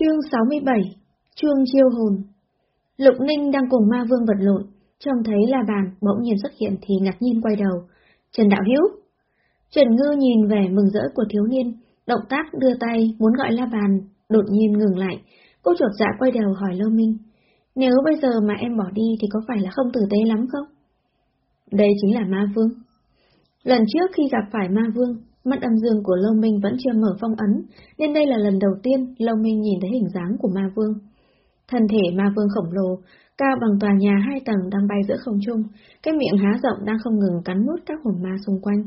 Chương 67 chương chiêu hồn Lục Ninh đang cùng ma vương vật lộn, trông thấy la bàn bỗng nhiên xuất hiện thì ngạc nhiên quay đầu. Trần Đạo Hiếu Trần Ngư nhìn vẻ mừng rỡ của thiếu niên, động tác đưa tay muốn gọi la bàn, đột nhiên ngừng lại. Cô chuột dạ quay đầu hỏi Lâu Minh. Nếu bây giờ mà em bỏ đi thì có phải là không tử tế lắm không? Đây chính là ma vương. Lần trước khi gặp phải ma vương, Mắt âm dương của Lâu Minh vẫn chưa mở phong ấn, nên đây là lần đầu tiên Lâu Minh nhìn thấy hình dáng của ma vương. Thân thể ma vương khổng lồ, cao bằng tòa nhà hai tầng đang bay giữa không trung, cái miệng há rộng đang không ngừng cắn nuốt các hồn ma xung quanh.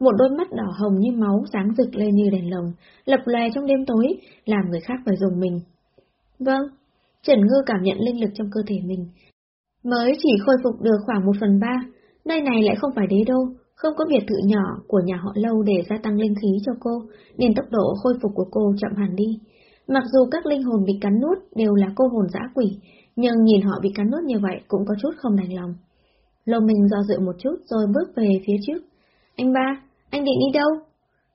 Một đôi mắt đỏ hồng như máu sáng rực lên như đèn lồng, lập lè trong đêm tối, làm người khác phải dùng mình. Vâng, Trần Ngư cảm nhận linh lực trong cơ thể mình. Mới chỉ khôi phục được khoảng một phần ba, nơi này lại không phải đế đô, không có biệt thự nhỏ của nhà họ lâu để gia tăng linh khí cho cô, nên tốc độ khôi phục của cô chậm hẳn đi. Mặc dù các linh hồn bị cắn nuốt đều là cô hồn dã quỷ, nhưng nhìn họ bị cắn nuốt như vậy cũng có chút không đành lòng. Lâu mình do dự một chút rồi bước về phía trước. Anh ba, anh định đi đâu?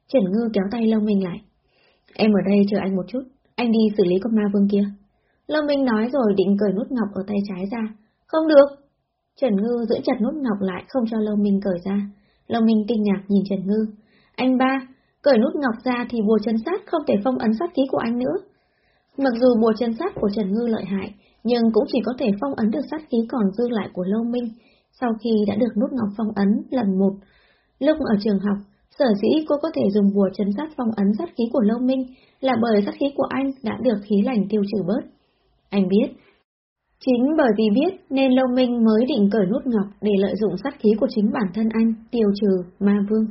Trần Ngư kéo tay Lâu Minh lại. Em ở đây chờ anh một chút, anh đi xử lý con ma vương kia. Lâu Minh nói rồi định cởi nút ngọc ở tay trái ra. Không được. Trần Ngư giữ chặt nút ngọc lại không cho Lâu Minh cởi ra. Long Minh kinh ngạc nhìn Trần Ngư. Anh ba, cởi nút ngọc ra thì bùa chân sát không thể phong ấn sát khí của anh nữa. Mặc dù bùa chân sát của Trần Ngư lợi hại, nhưng cũng chỉ có thể phong ấn được sát khí còn dư lại của Lâu Minh, sau khi đã được nút ngọc phong ấn lần một. Lúc ở trường học, sở dĩ cô có thể dùng bùa chân sát phong ấn sát khí của Lâu Minh là bởi sát khí của anh đã được khí lành tiêu trừ bớt. Anh biết, Chính bởi vì biết nên Lâu Minh mới định cởi nút ngọc để lợi dụng sát khí của chính bản thân anh, tiêu trừ ma vương.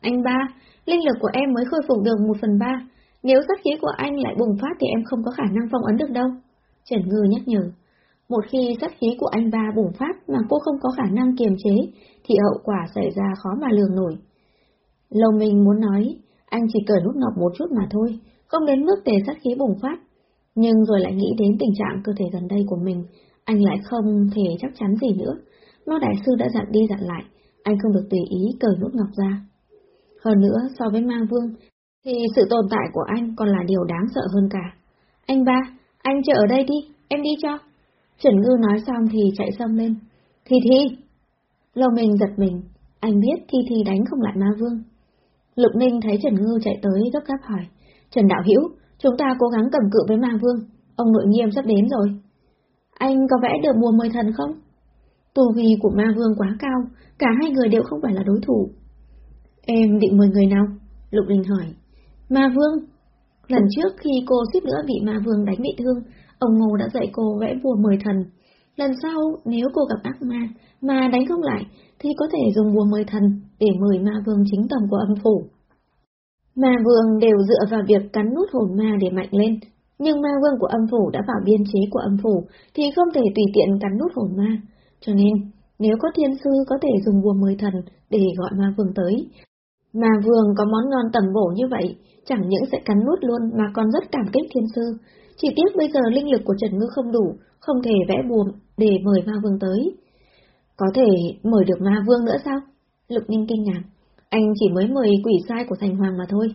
Anh ba, linh lực của em mới khôi phục được một phần ba, nếu sát khí của anh lại bùng phát thì em không có khả năng phong ấn được đâu. Trần Ngư nhắc nhở, một khi sát khí của anh ba bùng phát mà cô không có khả năng kiềm chế, thì hậu quả xảy ra khó mà lường nổi. Lâu Minh muốn nói, anh chỉ cởi nút ngọc một chút mà thôi, không đến mức để sát khí bùng phát, nhưng rồi lại nghĩ đến tình trạng cơ thể gần đây của mình, anh lại không thể chắc chắn gì nữa. Mao Đại Sư đã dặn đi dặn lại, anh không được tùy ý cởi nút ngọc ra. Hơn nữa, so với Ma Vương, thì sự tồn tại của anh còn là điều đáng sợ hơn cả. Anh ba, anh chờ ở đây đi, em đi cho. Trần Ngư nói xong thì chạy xông lên. Thi Thi! Lâu mình giật mình, anh biết Thi Thi đánh không lại Ma Vương. Lục Ninh thấy Trần Ngư chạy tới gấp gáp hỏi. Trần Đạo Hiểu, Chúng ta cố gắng cầm cự với ma vương, ông nội nghiêm sắp đến rồi. Anh có vẽ được mùa mời thần không? Tù vi của ma vương quá cao, cả hai người đều không phải là đối thủ. Em định mời người nào? Lục Linh hỏi. Ma vương. Lần trước khi cô suýt nữa bị ma vương đánh bị thương, ông Ngô đã dạy cô vẽ bùa mời thần. Lần sau, nếu cô gặp ác ma, mà đánh không lại, thì có thể dùng bùa mời thần để mời ma vương chính tầm của âm phủ. Ma vương đều dựa vào việc cắn nút hồn ma để mạnh lên, nhưng ma vương của âm phủ đã vào biên chế của âm phủ thì không thể tùy tiện cắn nút hồn ma. Cho nên, nếu có thiên sư có thể dùng bùa mời thần để gọi ma vương tới. Ma vương có món ngon tầm bổ như vậy, chẳng những sẽ cắn nút luôn mà còn rất cảm kích thiên sư. Chỉ tiếc bây giờ linh lực của Trần Ngư không đủ, không thể vẽ bùa để mời ma vương tới. Có thể mời được ma vương nữa sao? Lục Ninh kinh ngạc. Anh chỉ mới mời quỷ sai của thành hoàng mà thôi.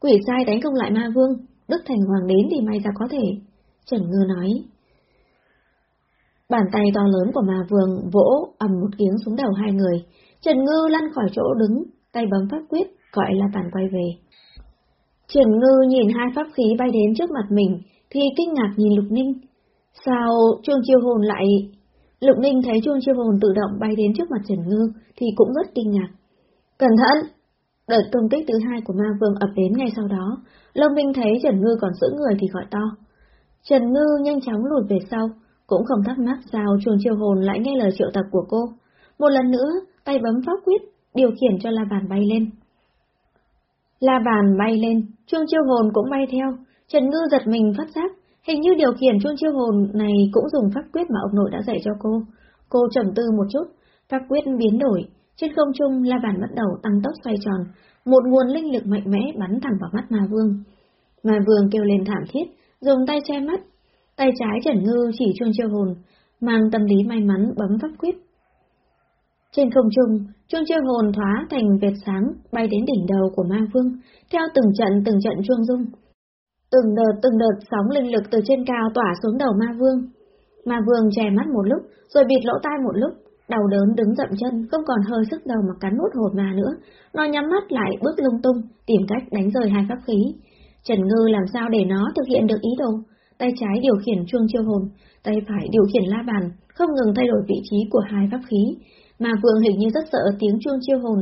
Quỷ sai đánh không lại ma vương, Đức Thành Hoàng đến thì may ra có thể. Trần Ngư nói. Bàn tay to lớn của ma vương vỗ ầm một tiếng xuống đầu hai người. Trần Ngư lăn khỏi chỗ đứng, tay bấm pháp quyết, gọi là tàn quay về. Trần Ngư nhìn hai pháp khí bay đến trước mặt mình, thì kinh ngạc nhìn Lục Ninh. Sao chuông chiêu hồn lại... Lục Ninh thấy chuông chiêu hồn tự động bay đến trước mặt Trần Ngư, thì cũng rất kinh ngạc. Cẩn thận! Đợt công kích thứ hai của ma vương ập đến ngay sau đó, Lâm Minh thấy Trần Ngư còn giữ người thì gọi to. Trần Ngư nhanh chóng lùi về sau, cũng không thắc mắc sao chuồng chiêu hồn lại nghe lời triệu tập của cô. Một lần nữa, tay bấm pháp quyết, điều khiển cho la bàn bay lên. La bàn bay lên, chuông chiêu hồn cũng bay theo, Trần Ngư giật mình phát giác, hình như điều khiển chuông chiêu hồn này cũng dùng pháp quyết mà ông nội đã dạy cho cô. Cô trầm tư một chút, pháp quyết biến đổi, trên không trung, la bàn bắt đầu tăng tốc xoay tròn, một nguồn linh lực mạnh mẽ bắn thẳng vào mắt ma vương. Ma vương kêu lên thảm thiết, dùng tay che mắt. Tay trái Trần Ngư chỉ chuông chiêu hồn, mang tâm lý may mắn bấm pháp quyết. Trên không trung, chuông chiêu hồn thoá thành vệt sáng bay đến đỉnh đầu của ma vương, theo từng trận từng trận chuông rung. Từng đợt từng đợt sóng linh lực từ trên cao tỏa xuống đầu ma vương. Ma vương che mắt một lúc, rồi bịt lỗ tai một lúc, đau đớn đứng dậm chân, không còn hơi sức đầu mà cắn nút hồn ma nữa. Nó nhắm mắt lại bước lung tung, tìm cách đánh rời hai pháp khí. Trần Ngư làm sao để nó thực hiện được ý đồ? Tay trái điều khiển chuông chiêu hồn, tay phải điều khiển la bàn, không ngừng thay đổi vị trí của hai pháp khí. Mà Vương hình như rất sợ tiếng chuông chiêu hồn,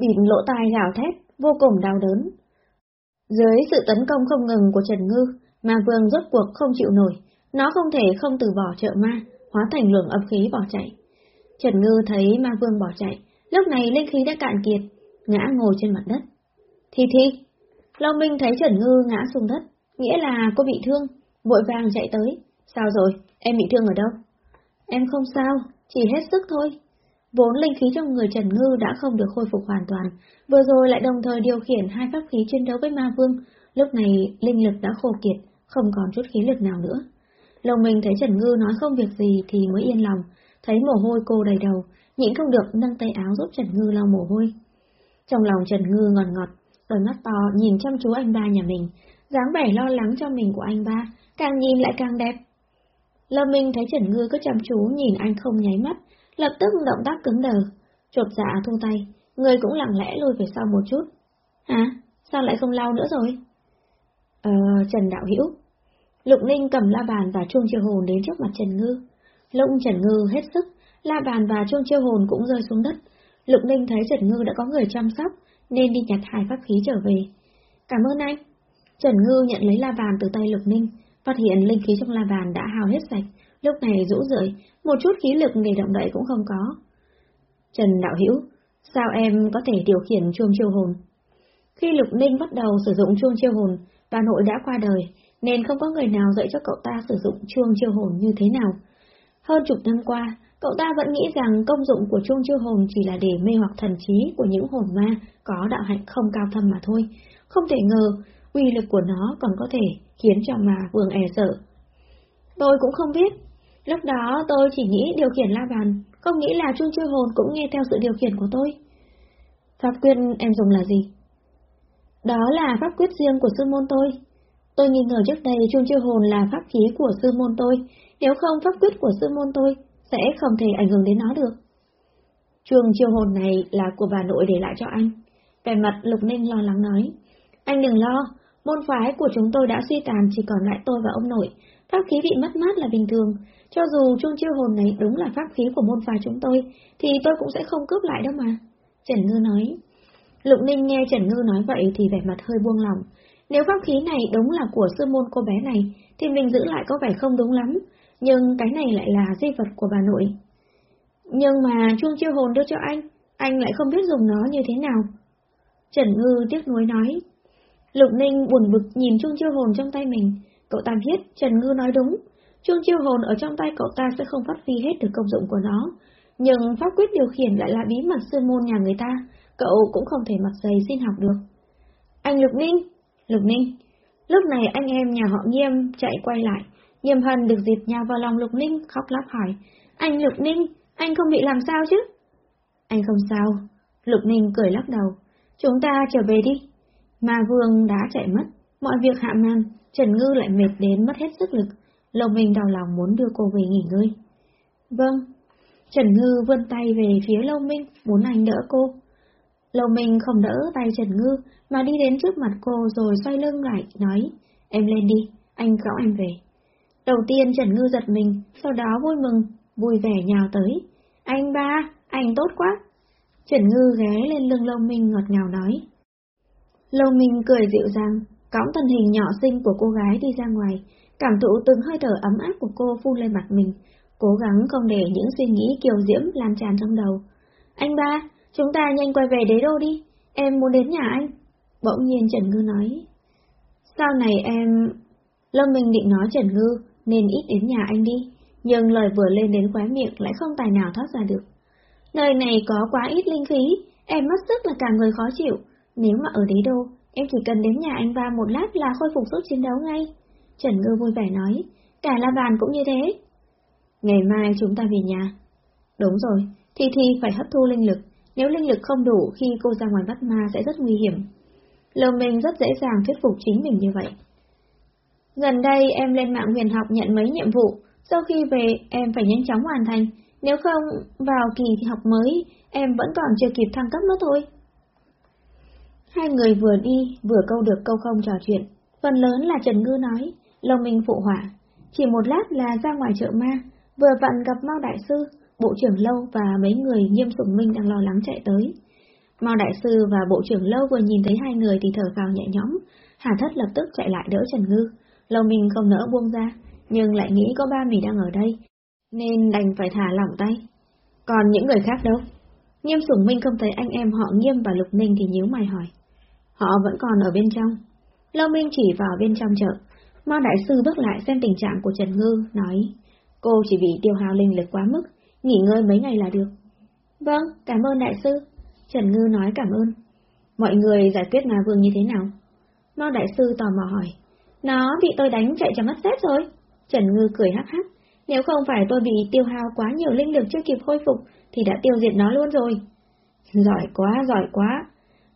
bịt lỗ tai gào thét, vô cùng đau đớn. Dưới sự tấn công không ngừng của Trần Ngư, mà Vương rốt cuộc không chịu nổi, nó không thể không từ bỏ trợ ma, hóa thành luồng âm khí bỏ chạy. Trần Ngư thấy Ma Vương bỏ chạy, lúc này linh khí đã cạn kiệt, ngã ngồi trên mặt đất. Thi Thi, Long Minh thấy Trần Ngư ngã xuống đất, nghĩa là cô bị thương, vội vàng chạy tới. Sao rồi, em bị thương ở đâu? Em không sao, chỉ hết sức thôi. Vốn linh khí trong người Trần Ngư đã không được khôi phục hoàn toàn, vừa rồi lại đồng thời điều khiển hai pháp khí chiến đấu với ma vương, lúc này linh lực đã khô kiệt, không còn chút khí lực nào nữa. Lòng mình thấy Trần Ngư nói không việc gì thì mới yên lòng, thấy mồ hôi cô đầy đầu, nhịn không được nâng tay áo giúp Trần Ngư lau mồ hôi. Trong lòng Trần Ngư ngọt ngọt, đôi mắt to nhìn chăm chú anh ba nhà mình, dáng vẻ lo lắng cho mình của anh ba, càng nhìn lại càng đẹp. Lâm Minh thấy Trần Ngư cứ chăm chú nhìn anh không nháy mắt, lập tức động tác cứng đờ, chột dạ thu tay, người cũng lặng lẽ lùi về sau một chút. Hả? Sao lại không lau nữa rồi? Ờ, Trần Đạo Hữu Lục Ninh cầm la bàn và chuông chiều hồn đến trước mặt Trần Ngư. Lúc Trần Ngư hết sức, la bàn và chuông chiêu hồn cũng rơi xuống đất. Lục Ninh thấy Trần Ngư đã có người chăm sóc, nên đi nhặt hai pháp khí trở về. Cảm ơn anh. Trần Ngư nhận lấy la bàn từ tay Lục Ninh, phát hiện linh khí trong la bàn đã hao hết sạch, lúc này rũ rượi, một chút khí lực để động đậy cũng không có. Trần Đạo Hữu sao em có thể điều khiển chuông chiêu hồn? Khi Lục Ninh bắt đầu sử dụng chuông chiêu hồn, bà nội đã qua đời, nên không có người nào dạy cho cậu ta sử dụng chuông chiêu hồn như thế nào. Hơn chục năm qua, cậu ta vẫn nghĩ rằng công dụng của chuông chiêu hồn chỉ là để mê hoặc thần trí của những hồn ma có đạo hạnh không cao thâm mà thôi. Không thể ngờ, uy lực của nó còn có thể khiến cho mà vương e sợ. Tôi cũng không biết. Lúc đó tôi chỉ nghĩ điều khiển la bàn, không nghĩ là chuông chiêu hồn cũng nghe theo sự điều khiển của tôi. Pháp quyết em dùng là gì? Đó là pháp quyết riêng của sư môn tôi. Tôi nghi ngờ trước đây chuông chiêu hồn là pháp khí của sư môn tôi, nếu không pháp quyết của sư môn tôi sẽ không thể ảnh hưởng đến nó được. Chuông chiêu hồn này là của bà nội để lại cho anh. Vẻ mặt Lục Ninh lo lắng nói. Anh đừng lo, môn phái của chúng tôi đã suy tàn chỉ còn lại tôi và ông nội. Pháp khí bị mất mát là bình thường. Cho dù chuông chiêu hồn này đúng là pháp khí của môn phái chúng tôi, thì tôi cũng sẽ không cướp lại đâu mà. Trần Ngư nói. Lục Ninh nghe Trần Ngư nói vậy thì vẻ mặt hơi buông lòng. Nếu pháp khí này đúng là của sư môn cô bé này, thì mình giữ lại có vẻ không đúng lắm, nhưng cái này lại là di vật của bà nội. Nhưng mà chuông chiêu hồn đưa cho anh, anh lại không biết dùng nó như thế nào. Trần Ngư tiếc nuối nói. Lục Ninh buồn bực nhìn chuông chiêu hồn trong tay mình, cậu ta biết Trần Ngư nói đúng, chuông chiêu hồn ở trong tay cậu ta sẽ không phát huy hết được công dụng của nó, nhưng pháp quyết điều khiển lại là bí mật sư môn nhà người ta, cậu cũng không thể mặc giày xin học được. Anh Lục Ninh, Lục Ninh. Lúc này anh em nhà họ Nghiêm chạy quay lại, Nghiêm Hân được dịp nhào vào lòng Lục Ninh khóc lóc hỏi, anh Lục Ninh, anh không bị làm sao chứ? Anh không sao, Lục Ninh cười lắc đầu, chúng ta trở về đi. Mà Vương đã chạy mất, mọi việc hạ man, Trần Ngư lại mệt đến mất hết sức lực, Lộc Minh đau lòng muốn đưa cô về nghỉ ngơi. Vâng, Trần Ngư vươn tay về phía Lâu Minh, muốn anh đỡ cô. Lâu Minh không đỡ tay Trần Ngư, mà đi đến trước mặt cô rồi xoay lưng lại, nói, em lên đi, anh cõng em về. Đầu tiên Trần Ngư giật mình, sau đó vui mừng, vui vẻ nhào tới. Anh ba, anh tốt quá. Trần Ngư ghé lên lưng Lâu Minh ngọt ngào nói. Lâu Minh cười dịu dàng, cõng thân hình nhỏ xinh của cô gái đi ra ngoài, cảm thụ từng hơi thở ấm áp của cô phun lên mặt mình, cố gắng không để những suy nghĩ kiều diễm lan tràn trong đầu. Anh ba, chúng ta nhanh quay về đế đô đi, em muốn đến nhà anh. Bỗng nhiên Trần Ngư nói. Sau này em... Lâm Minh định nói Trần Ngư nên ít đến nhà anh đi, nhưng lời vừa lên đến khóe miệng lại không tài nào thoát ra được. Nơi này có quá ít linh khí, em mất sức là cả người khó chịu. Nếu mà ở đế đô, em chỉ cần đến nhà anh ba một lát là khôi phục sức chiến đấu ngay. Trần Ngư vui vẻ nói, cả la bàn cũng như thế. Ngày mai chúng ta về nhà. Đúng rồi, Thi Thi phải hấp thu linh lực, nếu linh lực không đủ khi cô ra ngoài bắt ma sẽ rất nguy hiểm. Lầu mình rất dễ dàng thuyết phục chính mình như vậy. Gần đây em lên mạng huyền học nhận mấy nhiệm vụ, sau khi về em phải nhanh chóng hoàn thành, nếu không vào kỳ học mới em vẫn còn chưa kịp thăng cấp nữa thôi. Hai người vừa đi vừa câu được câu không trò chuyện, phần lớn là Trần Ngư nói, lông Minh phụ họa. Chỉ một lát là ra ngoài chợ ma, vừa vặn gặp Mao Đại Sư, Bộ trưởng Lâu và mấy người nghiêm sủng minh đang lo lắng chạy tới. Mao Đại Sư và Bộ trưởng Lâu vừa nhìn thấy hai người thì thở phào nhẹ nhõm, Hà Thất lập tức chạy lại đỡ Trần Ngư. Lâu Minh không nỡ buông ra, nhưng lại nghĩ có ba mình đang ở đây, nên đành phải thả lỏng tay. Còn những người khác đâu? Nghiêm sủng minh không thấy anh em họ Nghiêm và Lục Ninh thì nhíu mày hỏi. Họ vẫn còn ở bên trong. Lâu Minh chỉ vào bên trong chợ. Mao Đại Sư bước lại xem tình trạng của Trần Ngư, nói, cô chỉ bị tiêu hao linh lực quá mức, nghỉ ngơi mấy ngày là được. Vâng, cảm ơn Đại Sư. Trần Ngư nói cảm ơn. Mọi người giải quyết ma vương như thế nào? Mao Đại Sư tò mò hỏi. Nó bị tôi đánh chạy cho mất xếp rồi. Trần Ngư cười hắc hắc. Nếu không phải tôi bị tiêu hao quá nhiều linh lực chưa kịp khôi phục, thì đã tiêu diệt nó luôn rồi. Giỏi quá, giỏi quá.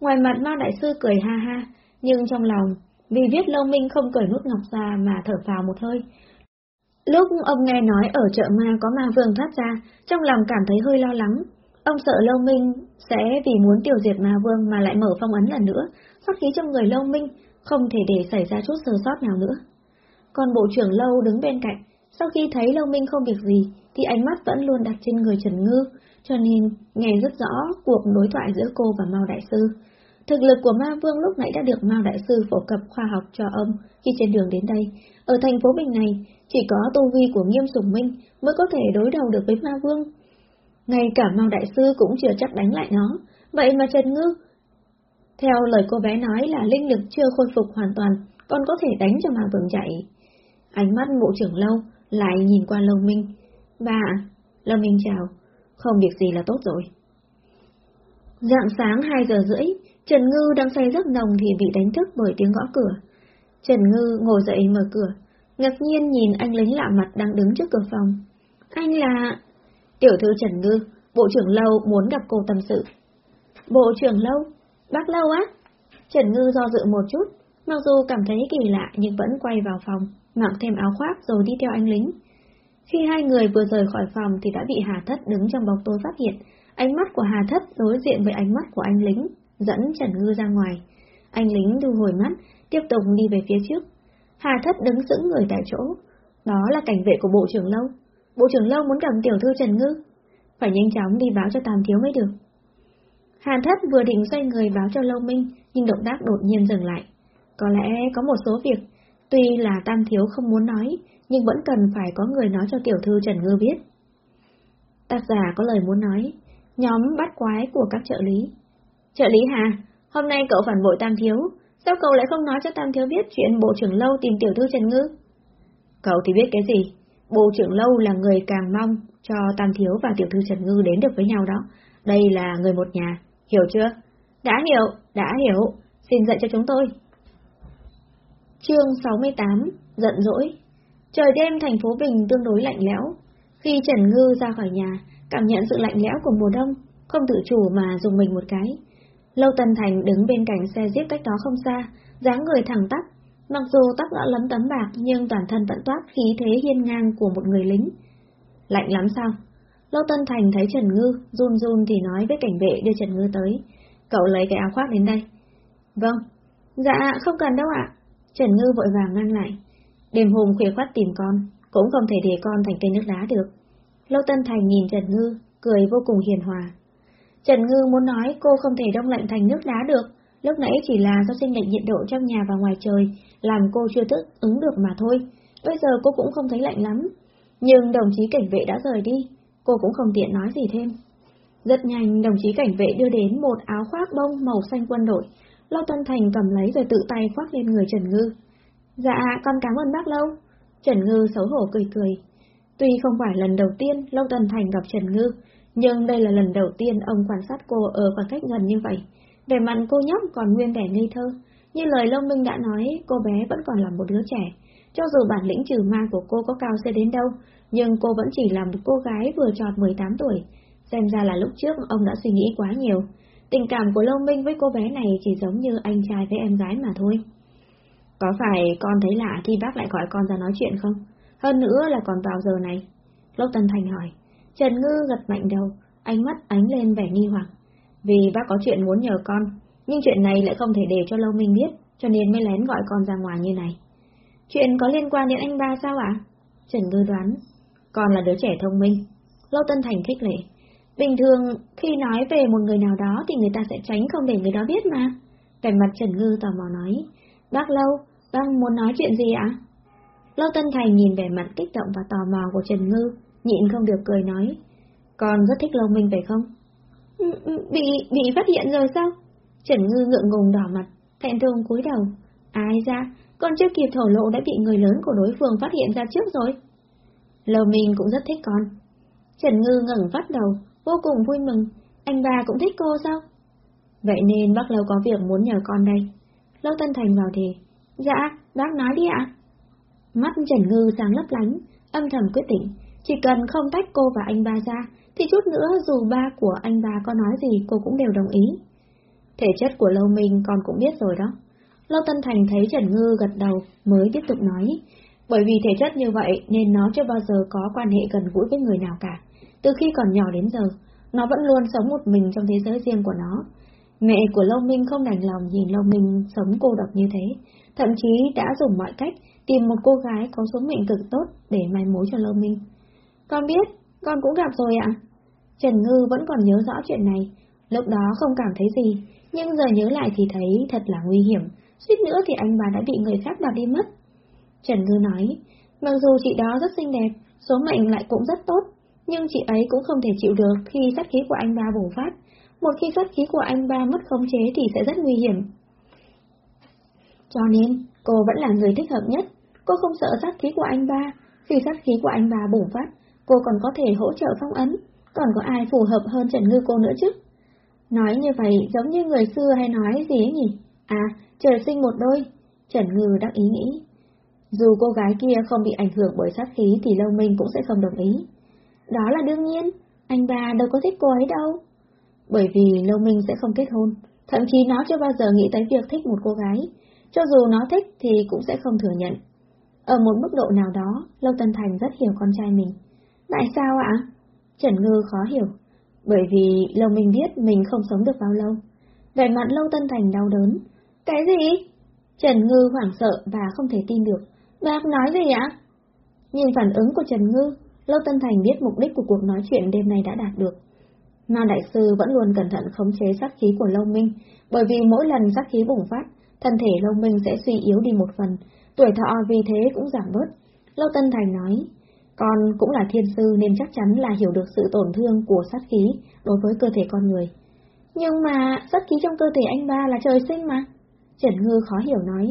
Ngoài mặt Ma Đại Sư cười ha ha, nhưng trong lòng, vì biết Lâu Minh không cởi nút ngọc ra mà thở phào một hơi. Lúc ông nghe nói ở chợ ma có ma vương thoát ra, trong lòng cảm thấy hơi lo lắng. Ông sợ Lâu Minh sẽ vì muốn tiêu diệt ma vương mà lại mở phong ấn lần nữa, sát khí trong người Lâu Minh không thể để xảy ra chút sơ sót nào nữa. Còn bộ trưởng Lâu đứng bên cạnh, sau khi thấy Lâu Minh không việc gì, thì ánh mắt vẫn luôn đặt trên người Trần Ngư, cho nên nghe rất rõ cuộc đối thoại giữa cô và Mao Đại Sư. Thực lực của Ma Vương lúc nãy đã được Mao Đại Sư phổ cập khoa học cho ông khi trên đường đến đây. Ở thành phố Bình này, chỉ có tu vi của Nghiêm Sủng Minh mới có thể đối đầu được với Ma Vương. Ngay cả Mao Đại Sư cũng chưa chắc đánh lại nó, vậy mà Trần Ngư... Theo lời cô bé nói là linh lực chưa khôi phục hoàn toàn, còn có thể đánh cho mà Vương chạy. Ánh mắt bộ trưởng lâu lại nhìn qua Lâu Minh. Bà, Lâu Minh chào, không việc gì là tốt rồi. Dạng sáng 2 giờ rưỡi, Trần Ngư đang say giấc nồng thì bị đánh thức bởi tiếng gõ cửa. Trần Ngư ngồi dậy mở cửa, ngạc nhiên nhìn anh lính lạ mặt đang đứng trước cửa phòng. Anh là... Tiểu thư Trần Ngư, bộ trưởng lâu muốn gặp cô tâm sự. Bộ trưởng lâu? Bác lâu á? Trần Ngư do dự một chút, mặc dù cảm thấy kỳ lạ nhưng vẫn quay vào phòng, mặc thêm áo khoác rồi đi theo anh lính. Khi hai người vừa rời khỏi phòng thì đã bị Hà Thất đứng trong bóng tối phát hiện, ánh mắt của Hà Thất đối diện với ánh mắt của anh lính, dẫn Trần Ngư ra ngoài. Anh lính thu hồi mắt, tiếp tục đi về phía trước. Hà Thất đứng sững người tại chỗ. Đó là cảnh vệ của Bộ trưởng Lâu. Bộ trưởng Lâu muốn gặp tiểu thư Trần Ngư. Phải nhanh chóng đi báo cho Tam Thiếu mới được. Hàn Thất vừa định xoay người báo cho Lâu Minh, nhưng động tác đột nhiên dừng lại. Có lẽ có một số việc, tuy là Tam Thiếu không muốn nói, nhưng vẫn cần phải có người nói cho tiểu thư Trần Ngư biết. Tác giả có lời muốn nói, nhóm bắt quái của các trợ lý. Trợ lý Hà, hôm nay cậu phản bội Tam Thiếu, sao cậu lại không nói cho Tam Thiếu biết chuyện Bộ trưởng Lâu tìm tiểu thư Trần Ngư? Cậu thì biết cái gì? Bộ trưởng Lâu là người càng mong cho Tam Thiếu và tiểu thư Trần Ngư đến được với nhau đó. Đây là người một nhà, hiểu chưa? Đã hiểu, đã hiểu, xin dạy cho chúng tôi. Chương 68 Giận dỗi Trời đêm thành phố Bình tương đối lạnh lẽo. Khi Trần Ngư ra khỏi nhà, cảm nhận sự lạnh lẽo của mùa đông, không tự chủ mà dùng mình một cái. Lâu Tân Thành đứng bên cạnh xe giết cách đó không xa, dáng người thẳng tắp, mặc dù tóc đã lấm tấm bạc nhưng toàn thân vẫn toát khí thế hiên ngang của một người lính. Lạnh lắm sao? Lâu Tân Thành thấy Trần Ngư, run run thì nói với cảnh vệ đưa Trần Ngư tới. Cậu lấy cái áo khoác đến đây. Vâng. Dạ, không cần đâu ạ. Trần Ngư vội vàng ngăn lại. Đêm hôm khuya khoát tìm con, cũng không thể để con thành cây nước lá được. Lâu Tân Thành nhìn Trần Ngư, cười vô cùng hiền hòa. Trần Ngư muốn nói cô không thể đông lạnh thành nước đá được, lúc nãy chỉ là do sinh lệch nhiệt độ trong nhà và ngoài trời, làm cô chưa thức ứng được mà thôi. Bây giờ cô cũng không thấy lạnh lắm. Nhưng đồng chí cảnh vệ đã rời đi, cô cũng không tiện nói gì thêm. Rất nhanh, đồng chí cảnh vệ đưa đến một áo khoác bông màu xanh quân đội. Lâu Tân Thành cầm lấy rồi tự tay khoác lên người Trần Ngư. Dạ, con cảm ơn bác lâu. Trần Ngư xấu hổ cười cười. Tuy không phải lần đầu tiên Lâu Tần Thành gặp Trần Ngư, nhưng đây là lần đầu tiên ông quan sát cô ở khoảng cách gần như vậy. Vẻ mặt cô nhóc còn nguyên vẻ ngây thơ. Như lời lông Minh đã nói, cô bé vẫn còn là một đứa trẻ. Cho dù bản lĩnh trừ ma của cô có cao sẽ đến đâu, nhưng cô vẫn chỉ là một cô gái vừa tròn 18 tuổi. Xem ra là lúc trước ông đã suy nghĩ quá nhiều. Tình cảm của Long Minh với cô bé này chỉ giống như anh trai với em gái mà thôi. Có phải con thấy lạ khi bác lại gọi con ra nói chuyện không? Hơn nữa là còn vào giờ này. Lâu Tân Thành hỏi. Trần Ngư gật mạnh đầu, ánh mắt ánh lên vẻ nghi hoặc. Vì bác có chuyện muốn nhờ con, nhưng chuyện này lại không thể để cho Lâu Minh biết, cho nên mới lén gọi con ra ngoài như này. Chuyện có liên quan đến anh ba sao ạ? Trần Ngư đoán. Con là đứa trẻ thông minh. Lâu Tân Thành khích lệ. Bình thường, khi nói về một người nào đó thì người ta sẽ tránh không để người đó biết mà. Cảnh mặt Trần Ngư tò mò nói. Bác Lâu, bác muốn nói chuyện gì ạ? Lâu Tân Thành nhìn vẻ mặt kích động và tò mò của Trần Ngư, nhịn không được cười nói. Con rất thích Lâu Minh phải không? Ừ, ừ, bị, bị phát hiện rồi sao? Trần Ngư ngượng ngùng đỏ mặt, thẹn thùng cúi đầu. Ai ra, con chưa kịp thổ lộ đã bị người lớn của đối phương phát hiện ra trước rồi. Lâu Minh cũng rất thích con. Trần Ngư ngẩng vắt đầu, vô cùng vui mừng. Anh bà cũng thích cô sao? Vậy nên bác Lâu có việc muốn nhờ con đây. Lâu Tân Thành vào thì. Dạ, bác nói đi ạ. Mắt Trần Ngư sáng lấp lánh, âm thầm quyết định, chỉ cần không tách cô và anh ba ra, thì chút nữa dù ba của anh ba có nói gì cô cũng đều đồng ý. Thể chất của Lâu Minh con cũng biết rồi đó. Lâu Tân Thành thấy Trần Ngư gật đầu mới tiếp tục nói, bởi vì thể chất như vậy nên nó chưa bao giờ có quan hệ gần gũi với người nào cả. Từ khi còn nhỏ đến giờ, nó vẫn luôn sống một mình trong thế giới riêng của nó. Mẹ của Lâu Minh không đành lòng nhìn Lâu Minh sống cô độc như thế, thậm chí đã dùng mọi cách tìm một cô gái có số mệnh cực tốt để mai mối cho Lâu Minh. Con biết, con cũng gặp rồi ạ. Trần Ngư vẫn còn nhớ rõ chuyện này, lúc đó không cảm thấy gì, nhưng giờ nhớ lại thì thấy thật là nguy hiểm, suýt nữa thì anh bà đã bị người khác đoạt đi mất. Trần Ngư nói, mặc dù chị đó rất xinh đẹp, số mệnh lại cũng rất tốt, nhưng chị ấy cũng không thể chịu được khi sát khí của anh ba bùng phát. Một khi sát khí của anh ba mất khống chế thì sẽ rất nguy hiểm. Cho nên, cô vẫn là người thích hợp nhất. Cô không sợ sát khí của anh ba. Khi sát khí của anh ba bùng phát, cô còn có thể hỗ trợ phong ấn. Còn có ai phù hợp hơn Trần Ngư cô nữa chứ? Nói như vậy giống như người xưa hay nói gì ấy nhỉ? À, trời sinh một đôi. Trần Ngư đang ý nghĩ. Dù cô gái kia không bị ảnh hưởng bởi sát khí thì Lâu Minh cũng sẽ không đồng ý. Đó là đương nhiên, anh ba đâu có thích cô ấy đâu. Bởi vì Lâu Minh sẽ không kết hôn, thậm chí nó chưa bao giờ nghĩ tới việc thích một cô gái. Cho dù nó thích thì cũng sẽ không thừa nhận. Ở một mức độ nào đó, Lâu Tân Thành rất hiểu con trai mình. Tại sao ạ? Trần Ngư khó hiểu. Bởi vì Lâu Minh biết mình không sống được bao lâu. Vẻ mặt Lâu Tân Thành đau đớn. Cái gì? Trần Ngư hoảng sợ và không thể tin được. Bác nói gì ạ? Nhìn phản ứng của Trần Ngư, Lâu Tân Thành biết mục đích của cuộc nói chuyện đêm nay đã đạt được. Ma Đại Sư vẫn luôn cẩn thận khống chế sát khí của Lâu Minh, bởi vì mỗi lần sát khí bùng phát, thân thể Lâu Minh sẽ suy yếu đi một phần, tuổi thọ vì thế cũng giảm bớt. Lâu Tân Thành nói, con cũng là thiên sư nên chắc chắn là hiểu được sự tổn thương của sát khí đối với cơ thể con người. Nhưng mà sát khí trong cơ thể anh ba là trời sinh mà. Trần Ngư khó hiểu nói,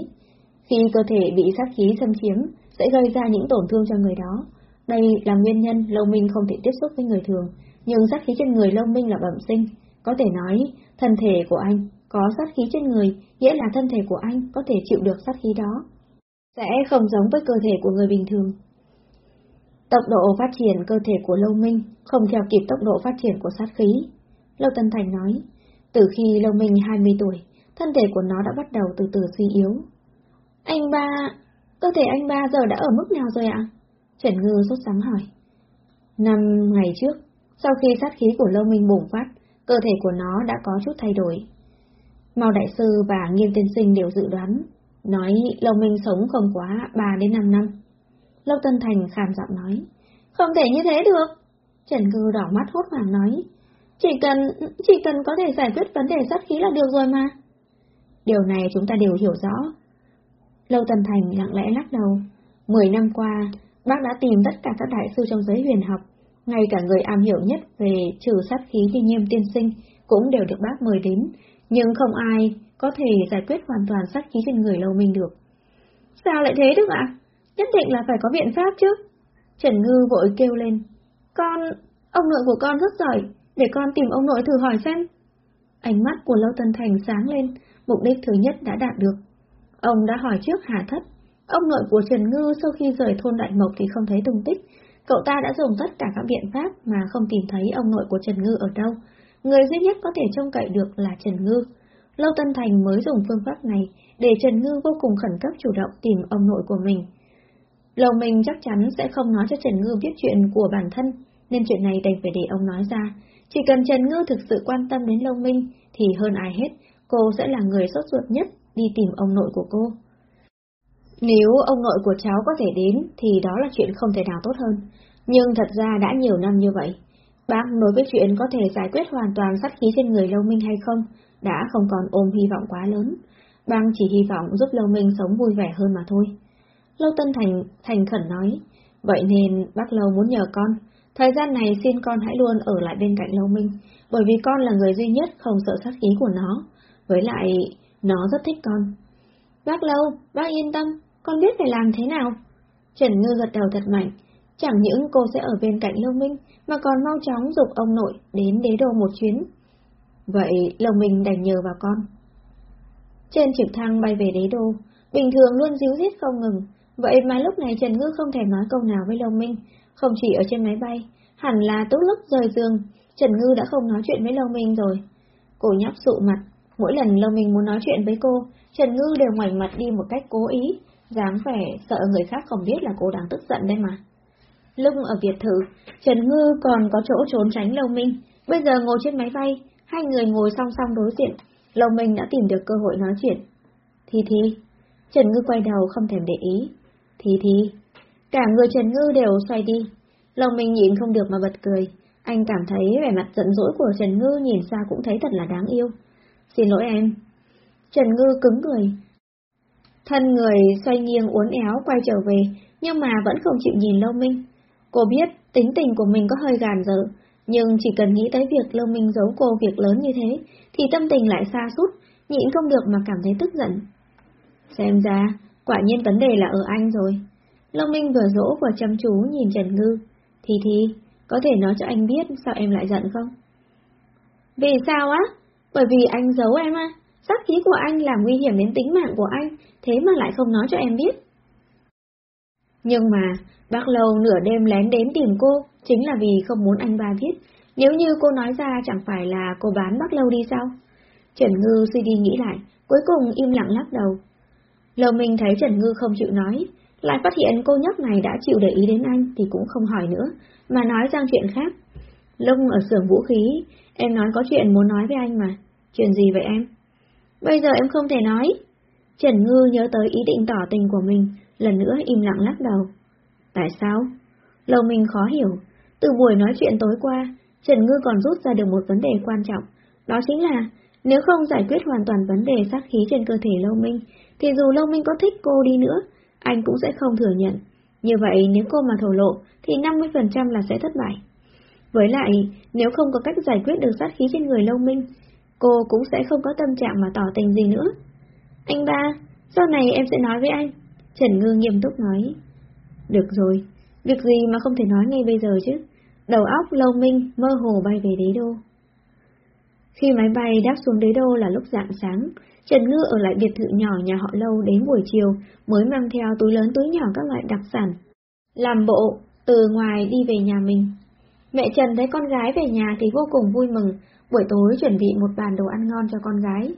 khi cơ thể bị sát khí xâm chiếm sẽ gây ra những tổn thương cho người đó. Đây là nguyên nhân Lâu Minh không thể tiếp xúc với người thường, nhưng sát khí trên người Lâu Minh là bẩm sinh. Có thể nói, thân thể của anh có sát khí trên người, nghĩa là thân thể của anh có thể chịu được sát khí đó. Sẽ không giống với cơ thể của người bình thường. Tốc độ phát triển cơ thể của Lâu Minh không theo kịp tốc độ phát triển của sát khí. Lâu Tân Thành nói, từ khi Lâu Minh 20 tuổi, thân thể của nó đã bắt đầu từ từ suy yếu. Anh ba, cơ thể anh ba giờ đã ở mức nào rồi ạ? Trần Ngư sốt sắng hỏi. Năm ngày trước, sau khi sát khí của Lâu Minh bùng phát, cơ thể của nó đã có chút thay đổi. Mao Đại Sư và Nghiêm Tiên Sinh đều dự đoán, nói Lâu Minh sống không quá 3 đến 5 năm. Lâu Tân Thành khàn giọng nói, không thể như thế được. Trần Ngư đỏ mắt hốt hoảng nói, chỉ cần, chỉ cần có thể giải quyết vấn đề sát khí là được rồi mà. Điều này chúng ta đều hiểu rõ. Lâu Tần Thành lặng lẽ lắc đầu. Mười năm qua, bác đã tìm tất cả các đại sư trong giới huyền học, ngay cả người am hiểu nhất về trừ sát khí như nhiêm tiên sinh cũng đều được bác mời đến, nhưng không ai có thể giải quyết hoàn toàn sát khí trên người lâu minh được. Sao lại thế được ạ? Nhất định là phải có biện pháp chứ. Trần Ngư vội kêu lên. Con, ông nội của con rất giỏi, để con tìm ông nội thử hỏi xem. Ánh mắt của Lâu Tân Thành sáng lên, mục đích thứ nhất đã đạt được. Ông đã hỏi trước Hà Thất. Ông nội của Trần Ngư sau khi rời thôn Đại Mộc thì không thấy tung tích. Cậu ta đã dùng tất cả các biện pháp mà không tìm thấy ông nội của Trần Ngư ở đâu. Người duy nhất có thể trông cậy được là Trần Ngư. Lâu Tân Thành mới dùng phương pháp này để Trần Ngư vô cùng khẩn cấp chủ động tìm ông nội của mình. Lâu Minh chắc chắn sẽ không nói cho Trần Ngư biết chuyện của bản thân, nên chuyện này đành phải để ông nói ra. Chỉ cần Trần Ngư thực sự quan tâm đến Lâu Minh, thì hơn ai hết, cô sẽ là người sốt ruột nhất đi tìm ông nội của cô. Nếu ông nội của cháu có thể đến, thì đó là chuyện không thể nào tốt hơn. Nhưng thật ra đã nhiều năm như vậy. Bác nói với chuyện có thể giải quyết hoàn toàn sát khí trên người Lâu Minh hay không, đã không còn ôm hy vọng quá lớn. Bác chỉ hy vọng giúp Lâu Minh sống vui vẻ hơn mà thôi. Lâu Tân Thành thành khẩn nói, vậy nên bác Lâu muốn nhờ con, thời gian này xin con hãy luôn ở lại bên cạnh Lâu Minh, bởi vì con là người duy nhất không sợ sát khí của nó, với lại nó rất thích con. Bác Lâu, bác yên tâm, con biết phải làm thế nào. Trần Ngư gật đầu thật mạnh, chẳng những cô sẽ ở bên cạnh Lâu Minh, mà còn mau chóng dục ông nội đến đế đô một chuyến. Vậy Lâu Minh đành nhờ vào con. Trên trực thăng bay về đế đô, bình thường luôn díu dít không ngừng, vậy mà lúc này Trần Ngư không thể nói câu nào với Lâu Minh, không chỉ ở trên máy bay, hẳn là tốt lúc rời giường, Trần Ngư đã không nói chuyện với Lâu Minh rồi. Cô nhóc sụ mặt, mỗi lần Lâm Minh muốn nói chuyện với cô, Trần Ngư đều ngoảnh mặt đi một cách cố ý, dáng vẻ sợ người khác không biết là cô đang tức giận đây mà. Lúc ở biệt thự, Trần Ngư còn có chỗ trốn tránh Lâu Minh, bây giờ ngồi trên máy bay, hai người ngồi song song đối diện, Lâu Minh đã tìm được cơ hội nói chuyện. Thì thì, Trần Ngư quay đầu không thèm để ý. Thì thì, cả người Trần Ngư đều xoay đi. Lâu Minh nhìn không được mà bật cười. Anh cảm thấy vẻ mặt giận dỗi của Trần Ngư nhìn xa cũng thấy thật là đáng yêu. Xin lỗi em. Trần Ngư cứng người. Thân người xoay nghiêng uốn éo quay trở về, nhưng mà vẫn không chịu nhìn Lâu Minh. Cô biết tính tình của mình có hơi gàn dở, nhưng chỉ cần nghĩ tới việc Lâu Minh giấu cô việc lớn như thế, thì tâm tình lại xa sút nhịn không được mà cảm thấy tức giận. Xem ra, quả nhiên vấn đề là ở anh rồi. Lâu Minh vừa dỗ vừa chăm chú nhìn Trần Ngư. Thì thì, có thể nói cho anh biết sao em lại giận không? Vì sao á? Bởi vì anh giấu em á. Sát khí của anh làm nguy hiểm đến tính mạng của anh, thế mà lại không nói cho em biết. Nhưng mà, bác lâu nửa đêm lén đến tìm cô, chính là vì không muốn anh ba biết. Nếu như cô nói ra chẳng phải là cô bán bác lâu đi sao? Trần Ngư suy đi nghĩ lại, cuối cùng im lặng lắc đầu. Lâu Minh thấy Trần Ngư không chịu nói, lại phát hiện cô nhóc này đã chịu để ý đến anh thì cũng không hỏi nữa, mà nói sang chuyện khác. Lông ở xưởng vũ khí, em nói có chuyện muốn nói với anh mà. Chuyện gì vậy em? Bây giờ em không thể nói. Trần Ngư nhớ tới ý định tỏ tình của mình, lần nữa im lặng lắc đầu. Tại sao? Lâu Minh khó hiểu. Từ buổi nói chuyện tối qua, Trần Ngư còn rút ra được một vấn đề quan trọng, đó chính là nếu không giải quyết hoàn toàn vấn đề sát khí trên cơ thể Lâu Minh, thì dù Lâu Minh có thích cô đi nữa, anh cũng sẽ không thừa nhận. Như vậy nếu cô mà thổ lộ, thì 50% là sẽ thất bại. Với lại, nếu không có cách giải quyết được sát khí trên người Lâu Minh, cô cũng sẽ không có tâm trạng mà tỏ tình gì nữa. Anh ba, sau này em sẽ nói với anh. Trần Ngư nghiêm túc nói. Được rồi, việc gì mà không thể nói ngay bây giờ chứ? Đầu óc Lâu Minh mơ hồ bay về đế đô. Khi máy bay đáp xuống đế đô là lúc dạng sáng, Trần Ngư ở lại biệt thự nhỏ nhà họ Lâu đến buổi chiều mới mang theo túi lớn túi nhỏ các loại đặc sản. Làm bộ, từ ngoài đi về nhà mình. Mẹ Trần thấy con gái về nhà thì vô cùng vui mừng, buổi tối chuẩn bị một bàn đồ ăn ngon cho con gái.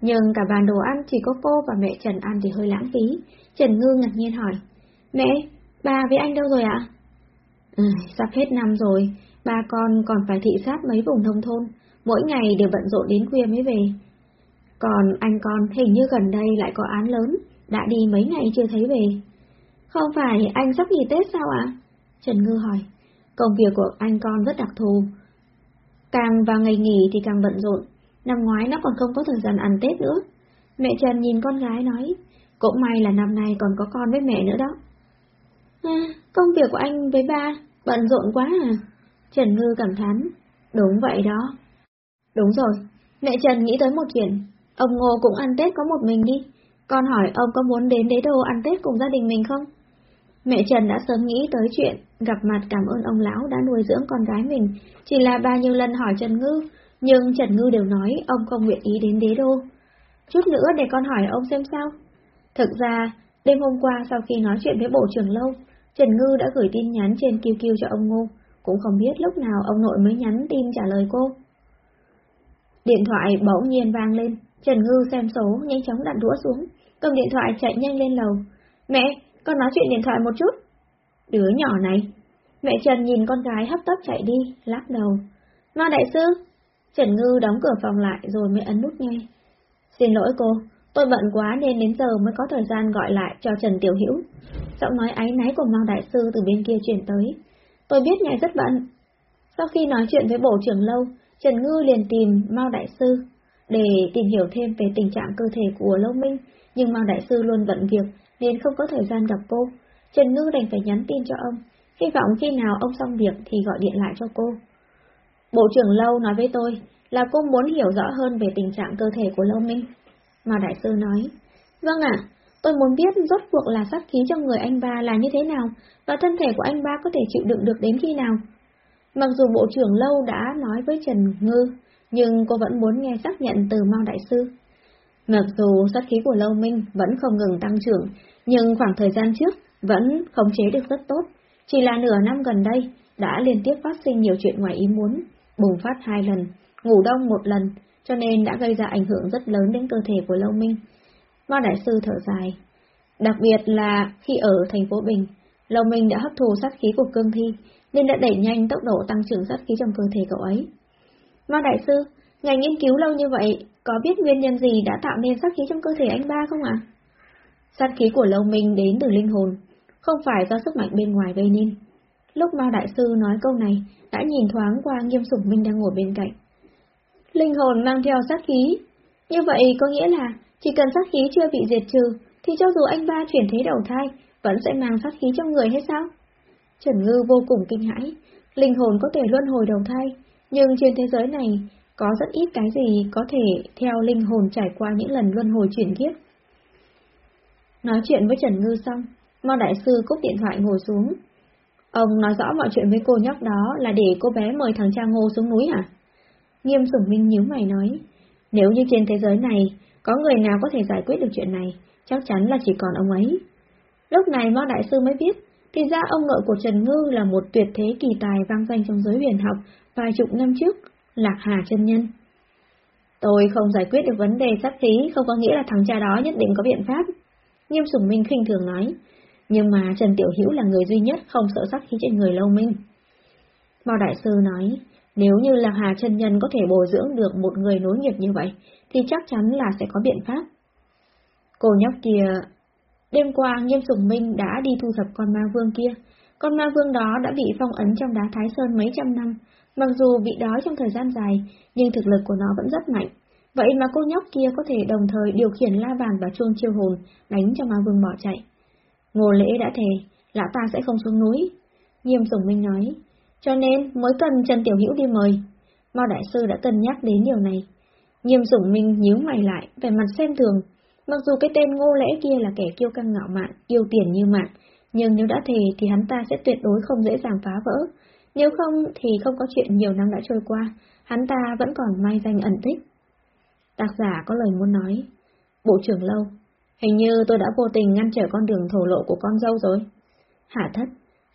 Nhưng cả bàn đồ ăn chỉ có cô và mẹ Trần ăn thì hơi lãng phí. Trần Ngư ngạc nhiên hỏi, Mẹ, bà với anh đâu rồi ạ? Ừ, sắp hết năm rồi, ba con còn phải thị sát mấy vùng nông thôn, mỗi ngày đều bận rộn đến khuya mới về. Còn anh con hình như gần đây lại có án lớn, đã đi mấy ngày chưa thấy về. Không phải anh sắp nghỉ Tết sao ạ? Trần Ngư hỏi. Công việc của anh con rất đặc thù. Càng vào ngày nghỉ thì càng bận rộn, năm ngoái nó còn không có thời gian ăn Tết nữa. Mẹ Trần nhìn con gái nói, cũng may là năm nay còn có con với mẹ nữa đó. À, công việc của anh với ba, bận rộn quá à? Trần Ngư cảm thán. Đúng vậy đó. Đúng rồi, mẹ Trần nghĩ tới một chuyện, ông Ngô cũng ăn Tết có một mình đi. Con hỏi ông có muốn đến đế đô ăn Tết cùng gia đình mình không? Mẹ Trần đã sớm nghĩ tới chuyện, gặp mặt cảm ơn ông lão đã nuôi dưỡng con gái mình, chỉ là bao nhiêu lần hỏi Trần Ngư, nhưng Trần Ngư đều nói ông không nguyện ý đến đế đô. Chút nữa để con hỏi ông xem sao. Thực ra, đêm hôm qua sau khi nói chuyện với bộ trưởng lâu, Trần Ngư đã gửi tin nhắn trên QQ cho ông Ngô, cũng không biết lúc nào ông nội mới nhắn tin trả lời cô. Điện thoại bỗng nhiên vang lên, Trần Ngư xem số, nhanh chóng đặt đũa xuống, cầm điện thoại chạy nhanh lên lầu. Mẹ, con nói chuyện điện thoại một chút. Đứa nhỏ này. Mẹ Trần nhìn con gái hấp tấp chạy đi, lắc đầu. Ma đại sư. Trần Ngư đóng cửa phòng lại rồi mới ấn nút nghe. Xin lỗi cô, tôi bận quá nên đến giờ mới có thời gian gọi lại cho Trần Tiểu Hữu. Giọng nói áy náy của Mao Đại Sư từ bên kia chuyển tới. Tôi biết ngài rất bận. Sau khi nói chuyện với bộ trưởng lâu, Trần Ngư liền tìm Mao Đại Sư để tìm hiểu thêm về tình trạng cơ thể của Lâu Minh, nhưng Mao Đại Sư luôn bận việc nên không có thời gian gặp cô. Trần Ngư đành phải nhắn tin cho ông, hy vọng khi nào ông xong việc thì gọi điện lại cho cô. Bộ trưởng Lâu nói với tôi là cô muốn hiểu rõ hơn về tình trạng cơ thể của Lâu Minh. mà Đại Sư nói, vâng ạ, tôi muốn biết rốt cuộc là sát khí trong người anh ba là như thế nào và thân thể của anh ba có thể chịu đựng được đến khi nào. Mặc dù Bộ trưởng Lâu đã nói với Trần Ngư, nhưng cô vẫn muốn nghe xác nhận từ Mao Đại Sư. Mặc dù sát khí của Lâu Minh vẫn không ngừng tăng trưởng, nhưng khoảng thời gian trước vẫn khống chế được rất tốt. Chỉ là nửa năm gần đây, đã liên tiếp phát sinh nhiều chuyện ngoài ý muốn, bùng phát hai lần, ngủ đông một lần, cho nên đã gây ra ảnh hưởng rất lớn đến cơ thể của Lâu Minh. Mao Đại Sư thở dài. Đặc biệt là khi ở thành phố Bình, Lâu Minh đã hấp thù sát khí của cương thi, nên đã đẩy nhanh tốc độ tăng trưởng sát khí trong cơ thể cậu ấy. Mao Đại Sư, ngài nghiên cứu lâu như vậy, có biết nguyên nhân gì đã tạo nên sát khí trong cơ thể anh ba không ạ? Sát khí của Lâu Minh đến từ linh hồn, không phải do sức mạnh bên ngoài gây nên. Lúc Mao Đại Sư nói câu này, đã nhìn thoáng qua nghiêm sủng Minh đang ngồi bên cạnh. Linh hồn mang theo sát khí, như vậy có nghĩa là chỉ cần sát khí chưa bị diệt trừ, thì cho dù anh ba chuyển thế đầu thai, vẫn sẽ mang sát khí trong người hết sao? Trần Ngư vô cùng kinh hãi, linh hồn có thể luân hồi đầu thai, nhưng trên thế giới này có rất ít cái gì có thể theo linh hồn trải qua những lần luân hồi chuyển kiếp. Nói chuyện với Trần Ngư xong, Mao Đại Sư cúp điện thoại ngồi xuống. Ông nói rõ mọi chuyện với cô nhóc đó là để cô bé mời thằng cha ngô xuống núi hả? Nghiêm sủng minh nhíu mày nói, nếu như trên thế giới này có người nào có thể giải quyết được chuyện này, chắc chắn là chỉ còn ông ấy. Lúc này Mao Đại Sư mới biết, thì ra ông nội của Trần Ngư là một tuyệt thế kỳ tài vang danh trong giới huyền học vài chục năm trước, Lạc Hà chân Nhân. Tôi không giải quyết được vấn đề sát khí, không có nghĩa là thằng cha đó nhất định có biện pháp. Nghiêm Sùng Minh khinh thường nói, nhưng mà Trần Tiểu Hữu là người duy nhất không sợ sát khí trên người Lâu Minh. Mao Đại Sư nói, nếu như Lạc Hà chân Nhân có thể bồi dưỡng được một người nối nghiệp như vậy, thì chắc chắn là sẽ có biện pháp. Cô nhóc kia... Đêm qua Nghiêm Sùng Minh đã đi thu thập con ma vương kia. Con ma vương đó đã bị phong ấn trong đá Thái Sơn mấy trăm năm. Mặc dù bị đói trong thời gian dài, nhưng thực lực của nó vẫn rất mạnh. Vậy mà cô nhóc kia có thể đồng thời điều khiển la bàn và chuông chiêu hồn, đánh cho ma vương bỏ chạy. Ngô lễ đã thề, lão ta sẽ không xuống núi. Nghiêm Sùng Minh nói, cho nên mới cần Trần Tiểu Hữu đi mời. Mao Đại Sư đã cân nhắc đến điều này. Nghiêm Sùng Minh nhíu mày lại, vẻ mặt xem thường, Mặc dù cái tên ngô lễ kia là kẻ kiêu căng ngạo mạn, yêu tiền như mạng, nhưng nếu đã thề thì hắn ta sẽ tuyệt đối không dễ dàng phá vỡ. Nếu không thì không có chuyện nhiều năm đã trôi qua, hắn ta vẫn còn may danh ẩn tích. Tác giả có lời muốn nói. Bộ trưởng lâu, hình như tôi đã vô tình ngăn trở con đường thổ lộ của con dâu rồi. Hạ thất,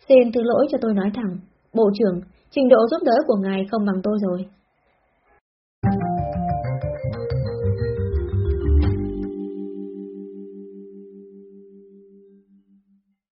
xin thứ lỗi cho tôi nói thẳng. Bộ trưởng, trình độ giúp đỡ của ngài không bằng tôi rồi.